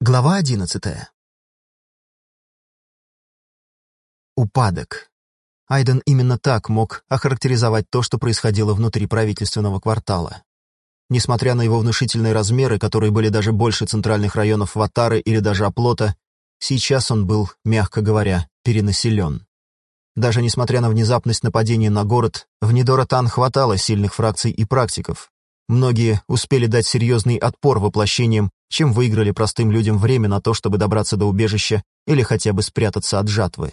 Глава одиннадцатая. Упадок. Айден именно так мог охарактеризовать то, что происходило внутри правительственного квартала. Несмотря на его внушительные размеры, которые были даже больше центральных районов Ватары или даже Оплота, сейчас он был, мягко говоря, перенаселен. Даже несмотря на внезапность нападения на город, в Нидоротан хватало сильных фракций и практиков. Многие успели дать серьезный отпор воплощениям чем выиграли простым людям время на то, чтобы добраться до убежища или хотя бы спрятаться от жатвы.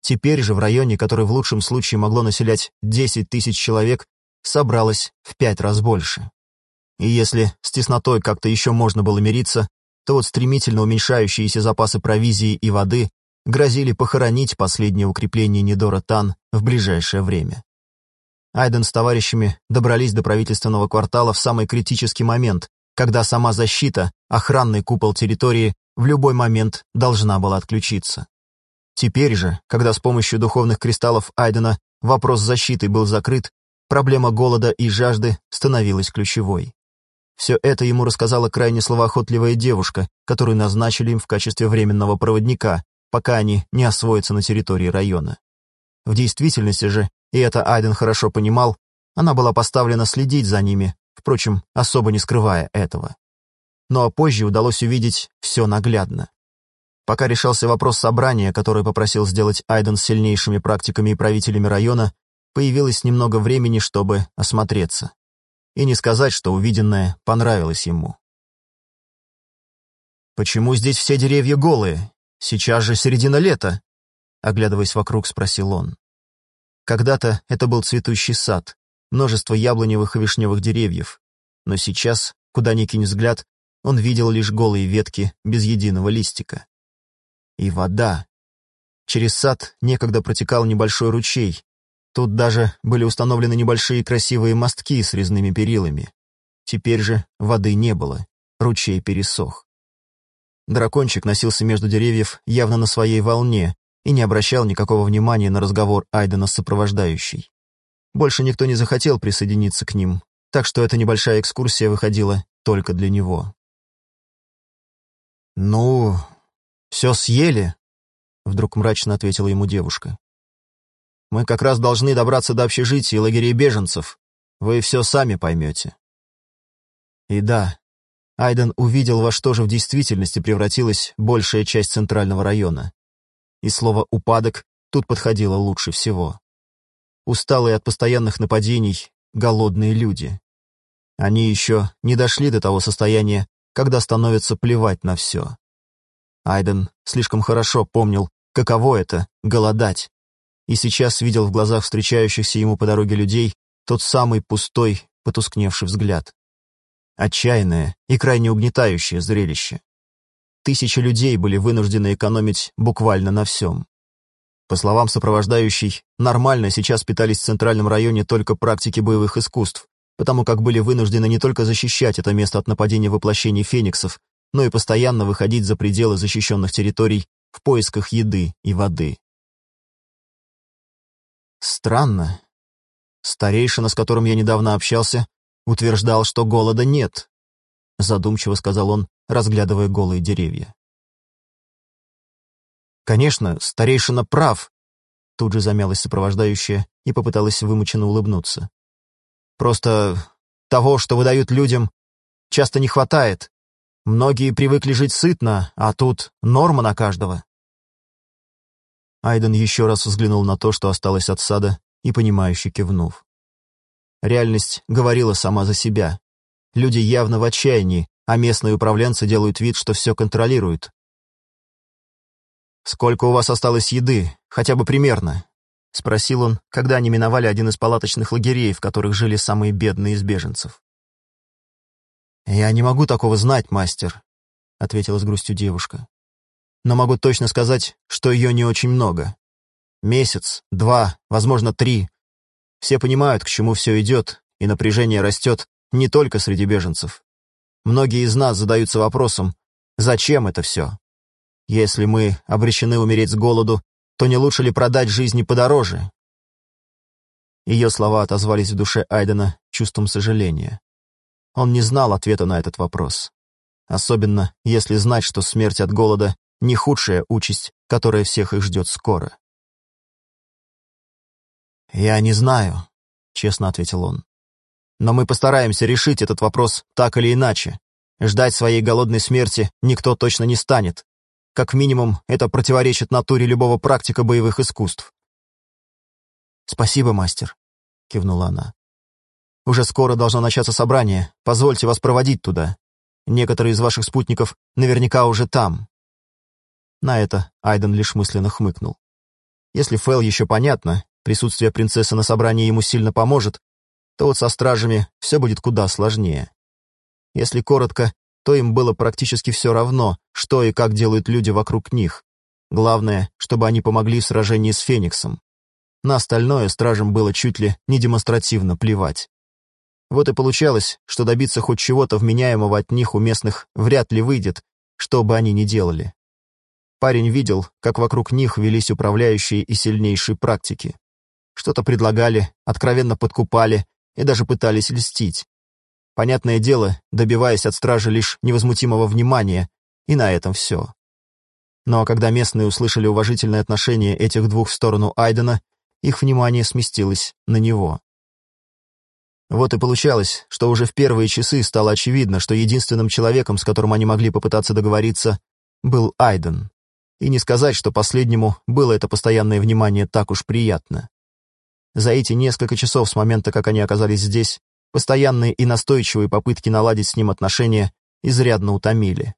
Теперь же в районе, который в лучшем случае могло населять 10 тысяч человек, собралось в пять раз больше. И если с теснотой как-то еще можно было мириться, то вот стремительно уменьшающиеся запасы провизии и воды грозили похоронить последнее укрепление Нидора Тан в ближайшее время. Айден с товарищами добрались до правительственного квартала в самый критический момент, когда сама защита, охранный купол территории, в любой момент должна была отключиться. Теперь же, когда с помощью духовных кристаллов Айдена вопрос защиты был закрыт, проблема голода и жажды становилась ключевой. Все это ему рассказала крайне словоохотливая девушка, которую назначили им в качестве временного проводника, пока они не освоятся на территории района. В действительности же, и это Айден хорошо понимал, она была поставлена следить за ними, впрочем, особо не скрывая этого. Ну а позже удалось увидеть все наглядно. Пока решался вопрос собрания, которое попросил сделать Айден с сильнейшими практиками и правителями района, появилось немного времени, чтобы осмотреться. И не сказать, что увиденное понравилось ему. «Почему здесь все деревья голые? Сейчас же середина лета!» Оглядываясь вокруг, спросил он. Когда-то это был цветущий сад, множество яблоневых и вишневых деревьев, но сейчас, куда ни кинь взгляд, он видел лишь голые ветки без единого листика. И вода. Через сад некогда протекал небольшой ручей. Тут даже были установлены небольшие красивые мостки с резными перилами. Теперь же воды не было, ручей пересох. Дракончик носился между деревьев явно на своей волне и не обращал никакого внимания на разговор Айдена с сопровождающей. Больше никто не захотел присоединиться к ним, так что эта небольшая экскурсия выходила только для него. «Ну, все съели», — вдруг мрачно ответила ему девушка. «Мы как раз должны добраться до общежития и лагерей беженцев. Вы все сами поймете». И да, Айден увидел, во что же в действительности превратилась большая часть центрального района. И слово «упадок» тут подходило лучше всего усталые от постоянных нападений, голодные люди. Они еще не дошли до того состояния, когда становится плевать на все. Айден слишком хорошо помнил, каково это — голодать, и сейчас видел в глазах встречающихся ему по дороге людей тот самый пустой, потускневший взгляд. Отчаянное и крайне угнетающее зрелище. Тысячи людей были вынуждены экономить буквально на всем. По словам сопровождающей, нормально сейчас питались в центральном районе только практики боевых искусств, потому как были вынуждены не только защищать это место от нападения воплощений фениксов, но и постоянно выходить за пределы защищенных территорий в поисках еды и воды. Странно. Старейшина, с которым я недавно общался, утверждал, что голода нет, задумчиво сказал он, разглядывая голые деревья. Конечно, старейшина прав. Тут же замялась сопровождающая и попыталась вымученно улыбнуться. Просто того, что выдают людям, часто не хватает. Многие привыкли жить сытно, а тут норма на каждого. Айден еще раз взглянул на то, что осталось от сада, и понимающе кивнув. Реальность говорила сама за себя. Люди явно в отчаянии, а местные управленцы делают вид, что все контролируют, «Сколько у вас осталось еды, хотя бы примерно?» — спросил он, когда они миновали один из палаточных лагерей, в которых жили самые бедные из беженцев. «Я не могу такого знать, мастер», — ответила с грустью девушка. «Но могу точно сказать, что ее не очень много. Месяц, два, возможно, три. Все понимают, к чему все идет, и напряжение растет не только среди беженцев. Многие из нас задаются вопросом, зачем это все?» Если мы обречены умереть с голоду, то не лучше ли продать жизни подороже? Ее слова отозвались в душе Айдена чувством сожаления. Он не знал ответа на этот вопрос. особенно если знать, что смерть от голода — не худшая участь, которая всех их ждет скоро. «Я не знаю», — честно ответил он. «Но мы постараемся решить этот вопрос так или иначе. Ждать своей голодной смерти никто точно не станет. Как минимум, это противоречит натуре любого практика боевых искусств». «Спасибо, мастер», — кивнула она. «Уже скоро должно начаться собрание. Позвольте вас проводить туда. Некоторые из ваших спутников наверняка уже там». На это Айден лишь мысленно хмыкнул. Если Фэл еще понятно, присутствие принцессы на собрании ему сильно поможет, то вот со стражами все будет куда сложнее. Если коротко, то им было практически все равно, что и как делают люди вокруг них. Главное, чтобы они помогли в сражении с Фениксом. На остальное стражам было чуть ли не демонстративно плевать. Вот и получалось, что добиться хоть чего-то вменяемого от них у местных вряд ли выйдет, что бы они ни делали. Парень видел, как вокруг них велись управляющие и сильнейшие практики. Что-то предлагали, откровенно подкупали и даже пытались льстить. Понятное дело, добиваясь от стражи лишь невозмутимого внимания, и на этом все. Но когда местные услышали уважительное отношение этих двух в сторону Айдена, их внимание сместилось на него. Вот и получалось, что уже в первые часы стало очевидно, что единственным человеком, с которым они могли попытаться договориться, был Айден. И не сказать, что последнему было это постоянное внимание так уж приятно. За эти несколько часов с момента, как они оказались здесь, постоянные и настойчивые попытки наладить с ним отношения изрядно утомили.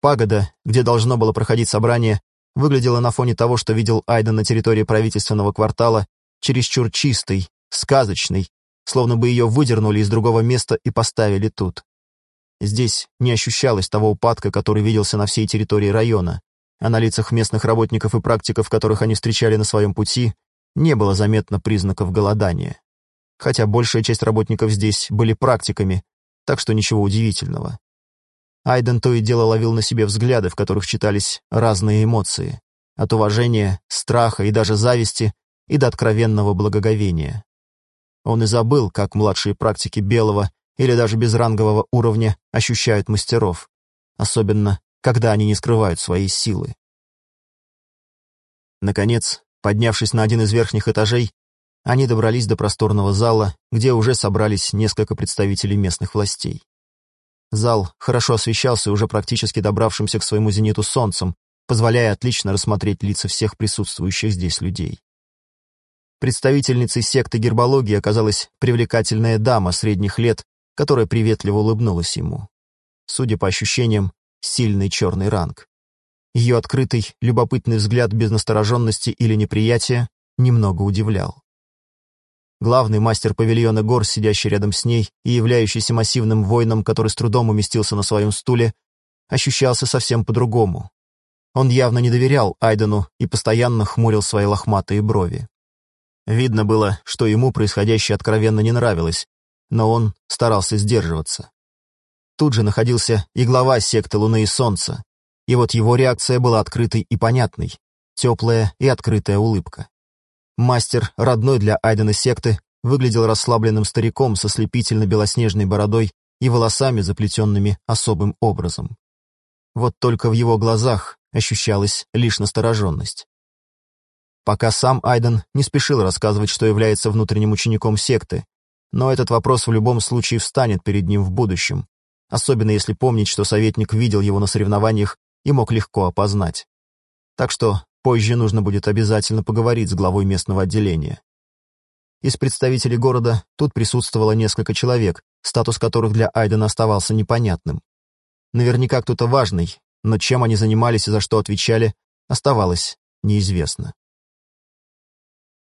Пагода, где должно было проходить собрание, выглядела на фоне того, что видел Айден на территории правительственного квартала, чересчур чистой, сказочной, словно бы ее выдернули из другого места и поставили тут. Здесь не ощущалось того упадка, который виделся на всей территории района, а на лицах местных работников и практиков, которых они встречали на своем пути, не было заметно признаков голодания. Хотя большая часть работников здесь были практиками, так что ничего удивительного. Айден то и дело ловил на себе взгляды, в которых читались разные эмоции. От уважения, страха и даже зависти и до откровенного благоговения. Он и забыл, как младшие практики белого или даже безрангового уровня ощущают мастеров, особенно когда они не скрывают своей силы. Наконец, Поднявшись на один из верхних этажей, они добрались до просторного зала, где уже собрались несколько представителей местных властей. Зал хорошо освещался уже практически добравшимся к своему зениту солнцем, позволяя отлично рассмотреть лица всех присутствующих здесь людей. Представительницей секты гербологии оказалась привлекательная дама средних лет, которая приветливо улыбнулась ему. Судя по ощущениям, сильный черный ранг. Ее открытый, любопытный взгляд без настороженности или неприятия немного удивлял. Главный мастер павильона гор, сидящий рядом с ней и являющийся массивным воином, который с трудом уместился на своем стуле, ощущался совсем по-другому. Он явно не доверял Айдену и постоянно хмурил свои лохматые брови. Видно было, что ему происходящее откровенно не нравилось, но он старался сдерживаться. Тут же находился и глава секты Луны и Солнца, и вот его реакция была открытой и понятной, теплая и открытая улыбка. Мастер, родной для Айдена секты, выглядел расслабленным стариком со слепительно-белоснежной бородой и волосами, заплетенными особым образом. Вот только в его глазах ощущалась лишь настороженность. Пока сам Айден не спешил рассказывать, что является внутренним учеником секты, но этот вопрос в любом случае встанет перед ним в будущем, особенно если помнить, что советник видел его на соревнованиях и мог легко опознать. Так что позже нужно будет обязательно поговорить с главой местного отделения. Из представителей города тут присутствовало несколько человек, статус которых для Айдена оставался непонятным. Наверняка кто-то важный, но чем они занимались и за что отвечали, оставалось неизвестно.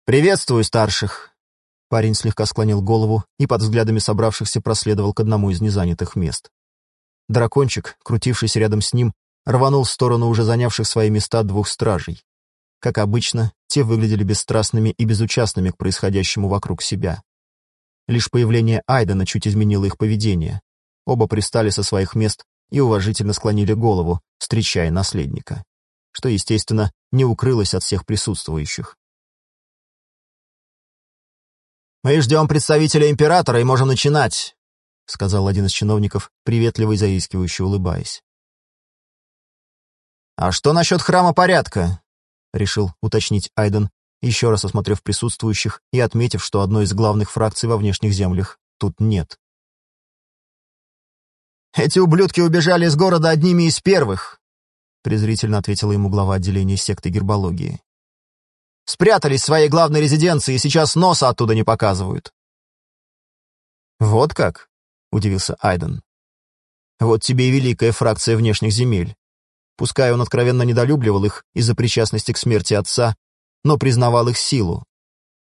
«Приветствую старших!» Парень слегка склонил голову и под взглядами собравшихся проследовал к одному из незанятых мест. Дракончик, крутившийся рядом с ним, рванул в сторону уже занявших свои места двух стражей. Как обычно, те выглядели бесстрастными и безучастными к происходящему вокруг себя. Лишь появление Айдена чуть изменило их поведение. Оба пристали со своих мест и уважительно склонили голову, встречая наследника, что, естественно, не укрылось от всех присутствующих. «Мы ждем представителя императора и можем начинать», — сказал один из чиновников, приветливо и заискивающе улыбаясь. «А что насчет храма порядка?» — решил уточнить Айден, еще раз осмотрев присутствующих и отметив, что одной из главных фракций во внешних землях тут нет. «Эти ублюдки убежали из города одними из первых», — презрительно ответила ему глава отделения секты гербологии. «Спрятались в своей главной резиденции и сейчас носа оттуда не показывают». «Вот как?» — удивился Айден. «Вот тебе и великая фракция внешних земель. Пускай он откровенно недолюбливал их из-за причастности к смерти отца, но признавал их силу.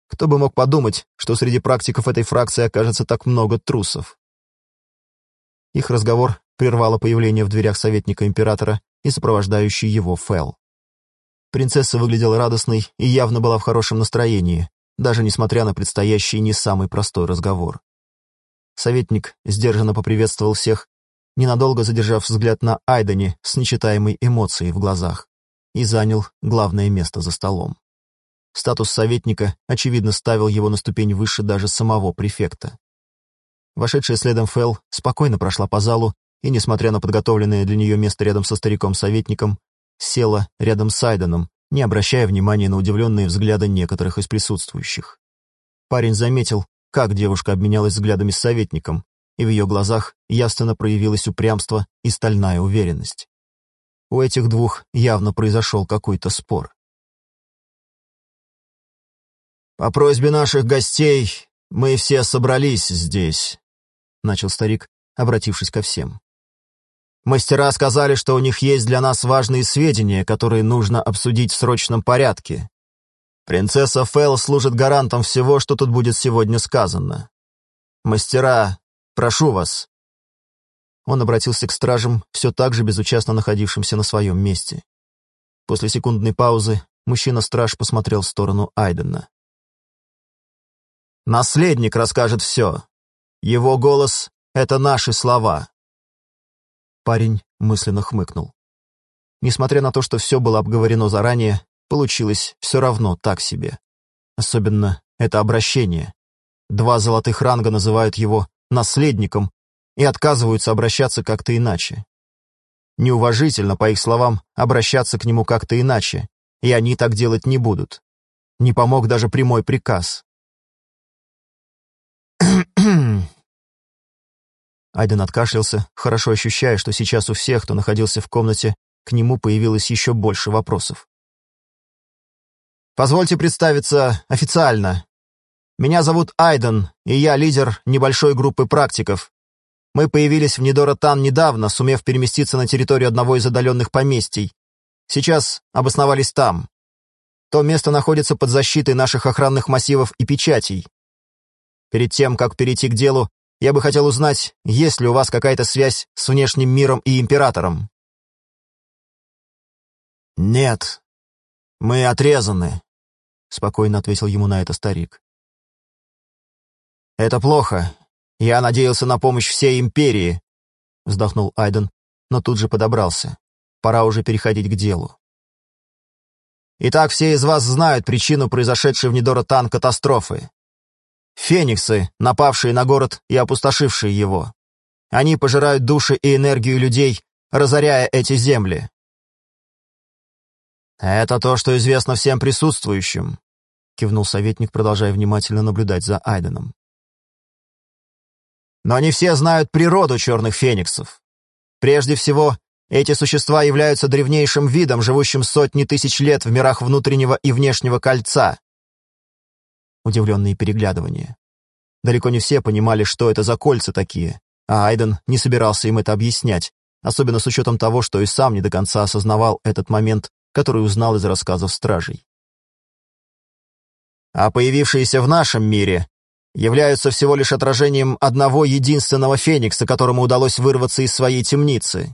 Кто бы мог подумать, что среди практиков этой фракции окажется так много трусов. Их разговор прервало появление в дверях советника императора и сопровождающий его Фэл. Принцесса выглядела радостной и явно была в хорошем настроении, даже несмотря на предстоящий не самый простой разговор. Советник сдержанно поприветствовал всех ненадолго задержав взгляд на Айдане с нечитаемой эмоцией в глазах, и занял главное место за столом. Статус советника, очевидно, ставил его на ступень выше даже самого префекта. Вошедшая следом Фэл спокойно прошла по залу и, несмотря на подготовленное для нее место рядом со стариком-советником, села рядом с Айданом, не обращая внимания на удивленные взгляды некоторых из присутствующих. Парень заметил, как девушка обменялась взглядами с советником, и в ее глазах ясно проявилось упрямство и стальная уверенность. У этих двух явно произошел какой-то спор. «По просьбе наших гостей мы все собрались здесь», — начал старик, обратившись ко всем. «Мастера сказали, что у них есть для нас важные сведения, которые нужно обсудить в срочном порядке. Принцесса Фэл служит гарантом всего, что тут будет сегодня сказано. Мастера Прошу вас!» Он обратился к стражам, все так же безучастно находившимся на своем месте. После секундной паузы мужчина-страж посмотрел в сторону Айдена. «Наследник расскажет все. Его голос — это наши слова». Парень мысленно хмыкнул. Несмотря на то, что все было обговорено заранее, получилось все равно так себе. Особенно это обращение. Два золотых ранга называют его наследником и отказываются обращаться как-то иначе. Неуважительно, по их словам, обращаться к нему как-то иначе, и они так делать не будут. Не помог даже прямой приказ. Айден откашлялся, хорошо ощущая, что сейчас у всех, кто находился в комнате, к нему появилось еще больше вопросов. «Позвольте представиться официально. Меня зовут Айден, и я лидер небольшой группы практиков. Мы появились в Нидоротан недавно, сумев переместиться на территорию одного из отдаленных поместий. Сейчас обосновались там. То место находится под защитой наших охранных массивов и печатей. Перед тем, как перейти к делу, я бы хотел узнать, есть ли у вас какая-то связь с внешним миром и императором. «Нет, мы отрезаны», — спокойно ответил ему на это старик. «Это плохо. Я надеялся на помощь всей империи», — вздохнул Айден, но тут же подобрался. Пора уже переходить к делу. «Итак, все из вас знают причину произошедшей в Нидоротан катастрофы. Фениксы, напавшие на город и опустошившие его. Они пожирают души и энергию людей, разоряя эти земли. «Это то, что известно всем присутствующим», — кивнул советник, продолжая внимательно наблюдать за Айденом. Но не все знают природу черных фениксов. Прежде всего, эти существа являются древнейшим видом, живущим сотни тысяч лет в мирах внутреннего и внешнего кольца. Удивленные переглядывания. Далеко не все понимали, что это за кольца такие, а Айден не собирался им это объяснять, особенно с учетом того, что и сам не до конца осознавал этот момент, который узнал из рассказов стражей. А появившиеся в нашем мире являются всего лишь отражением одного единственного феникса, которому удалось вырваться из своей темницы.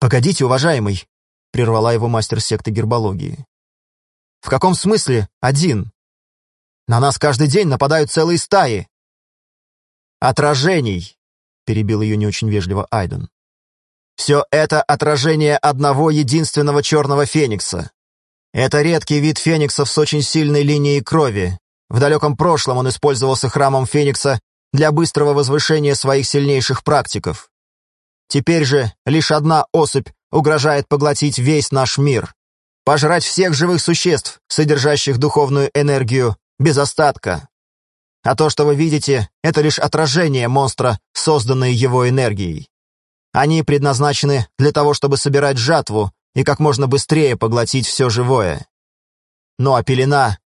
«Погодите, уважаемый», — прервала его мастер секты гербологии. «В каком смысле один? На нас каждый день нападают целые стаи». «Отражений», — перебил ее не очень вежливо Айден. «Все это отражение одного единственного черного феникса. Это редкий вид фениксов с очень сильной линией крови, в далеком прошлом он использовался храмом Феникса для быстрого возвышения своих сильнейших практиков. Теперь же лишь одна особь угрожает поглотить весь наш мир, пожрать всех живых существ, содержащих духовную энергию, без остатка. А то, что вы видите, это лишь отражение монстра, созданное его энергией. Они предназначены для того, чтобы собирать жатву и как можно быстрее поглотить все живое. Ну а пелена —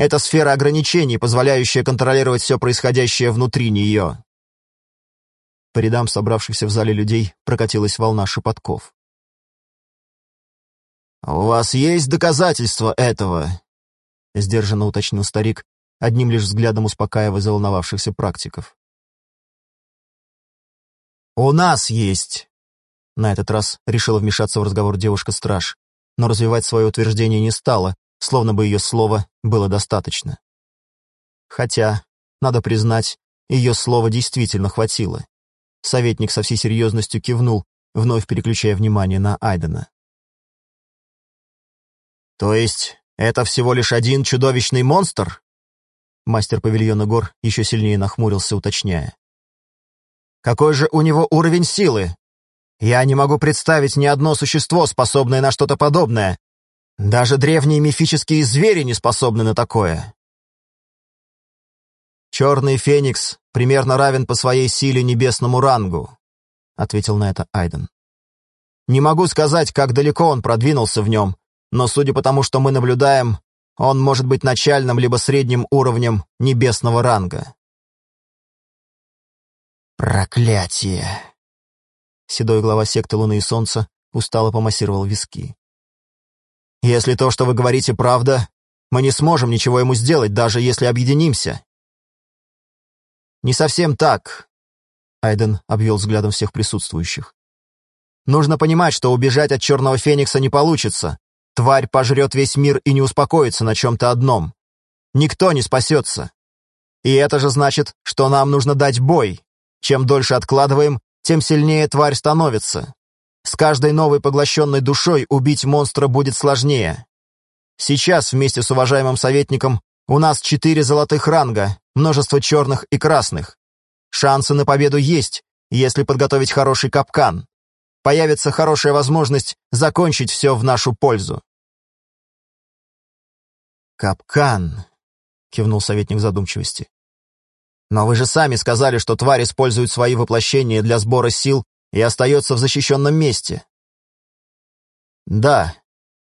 это сфера ограничений, позволяющая контролировать все происходящее внутри нее. По рядам собравшихся в зале людей прокатилась волна шепотков. «У вас есть доказательства этого?» — сдержанно уточнил старик, одним лишь взглядом успокаивая заволновавшихся практиков. «У нас есть!» На этот раз решила вмешаться в разговор девушка-страж, но развивать свое утверждение не стала, словно бы ее слова было достаточно. Хотя, надо признать, ее слова действительно хватило. Советник со всей серьезностью кивнул, вновь переключая внимание на Айдена. «То есть это всего лишь один чудовищный монстр?» Мастер павильона гор еще сильнее нахмурился, уточняя. «Какой же у него уровень силы? Я не могу представить ни одно существо, способное на что-то подобное. Даже древние мифические звери не способны на такое». «Черный феникс примерно равен по своей силе небесному рангу», — ответил на это Айден. «Не могу сказать, как далеко он продвинулся в нем, но судя по тому, что мы наблюдаем, он может быть начальным либо средним уровнем небесного ранга». «Проклятие!» Седой глава секты Луны и Солнца устало помассировал виски. «Если то, что вы говорите, правда, мы не сможем ничего ему сделать, даже если объединимся. «Не совсем так», — Айден обвел взглядом всех присутствующих. «Нужно понимать, что убежать от Черного Феникса не получится. Тварь пожрет весь мир и не успокоится на чем-то одном. Никто не спасется. И это же значит, что нам нужно дать бой. Чем дольше откладываем, тем сильнее тварь становится. С каждой новой поглощенной душой убить монстра будет сложнее. Сейчас вместе с уважаемым советником у нас четыре золотых ранга, множество черных и красных. Шансы на победу есть, если подготовить хороший капкан. Появится хорошая возможность закончить все в нашу пользу. «Капкан», — кивнул советник задумчивости. «Но вы же сами сказали, что тварь использует свои воплощения для сбора сил и остается в защищенном месте». «Да,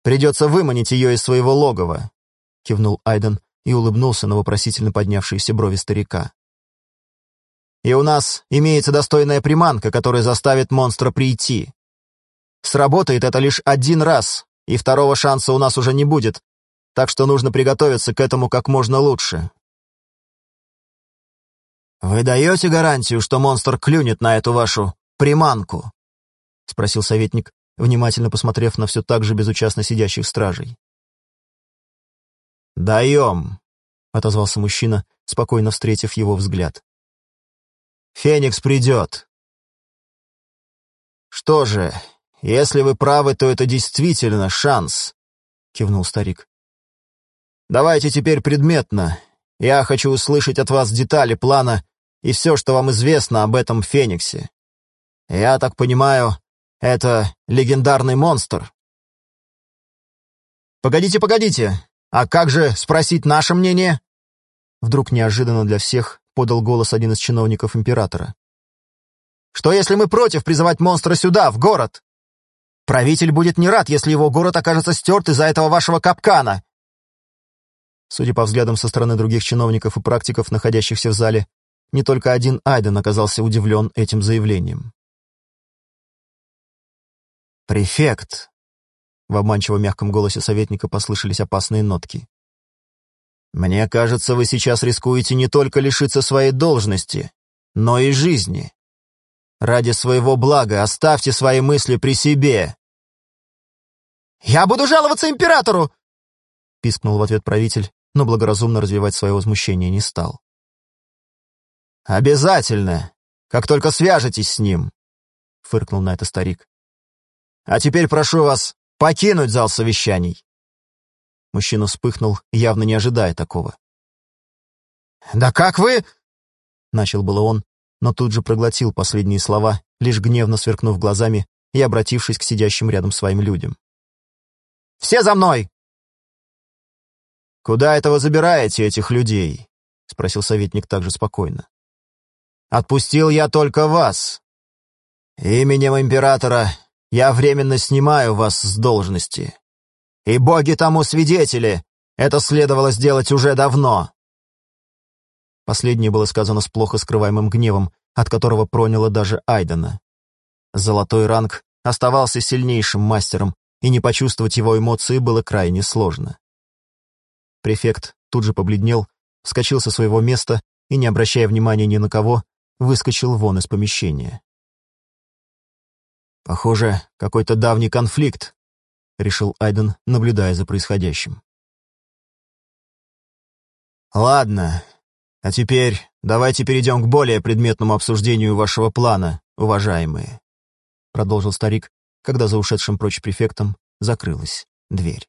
придется выманить ее из своего логова», — кивнул Айден, и улыбнулся на вопросительно поднявшиеся брови старика. «И у нас имеется достойная приманка, которая заставит монстра прийти. Сработает это лишь один раз, и второго шанса у нас уже не будет, так что нужно приготовиться к этому как можно лучше». «Вы даете гарантию, что монстр клюнет на эту вашу приманку?» — спросил советник, внимательно посмотрев на все так же безучастно сидящих стражей. «Даем», — отозвался мужчина, спокойно встретив его взгляд. «Феникс придет». «Что же, если вы правы, то это действительно шанс», — кивнул старик. «Давайте теперь предметно. Я хочу услышать от вас детали плана и все, что вам известно об этом Фениксе. Я так понимаю, это легендарный монстр». «Погодите, погодите!» «А как же спросить наше мнение?» Вдруг неожиданно для всех подал голос один из чиновников императора. «Что если мы против призывать монстра сюда, в город? Правитель будет не рад, если его город окажется стерт из-за этого вашего капкана!» Судя по взглядам со стороны других чиновников и практиков, находящихся в зале, не только один Айден оказался удивлен этим заявлением. «Префект», в обманчиво мягком голосе советника послышались опасные нотки. «Мне кажется, вы сейчас рискуете не только лишиться своей должности, но и жизни. Ради своего блага оставьте свои мысли при себе». «Я буду жаловаться императору!» — пискнул в ответ правитель, но благоразумно развивать свое возмущение не стал. «Обязательно, как только свяжетесь с ним», — фыркнул на это старик. «А теперь прошу вас Покинуть зал совещаний!» Мужчина вспыхнул, явно не ожидая такого. «Да как вы...» Начал было он, но тут же проглотил последние слова, лишь гневно сверкнув глазами и обратившись к сидящим рядом своим людям. «Все за мной!» «Куда это вы забираете этих людей?» — спросил советник также спокойно. «Отпустил я только вас. Именем императора я временно снимаю вас с должности. И боги тому свидетели, это следовало сделать уже давно». Последнее было сказано с плохо скрываемым гневом, от которого проняло даже Айдена. Золотой ранг оставался сильнейшим мастером, и не почувствовать его эмоции было крайне сложно. Префект тут же побледнел, вскочил со своего места и, не обращая внимания ни на кого, выскочил вон из помещения. «Похоже, какой-то давний конфликт», — решил Айден, наблюдая за происходящим. «Ладно, а теперь давайте перейдем к более предметному обсуждению вашего плана, уважаемые», — продолжил старик, когда за ушедшим прочь префектом закрылась дверь.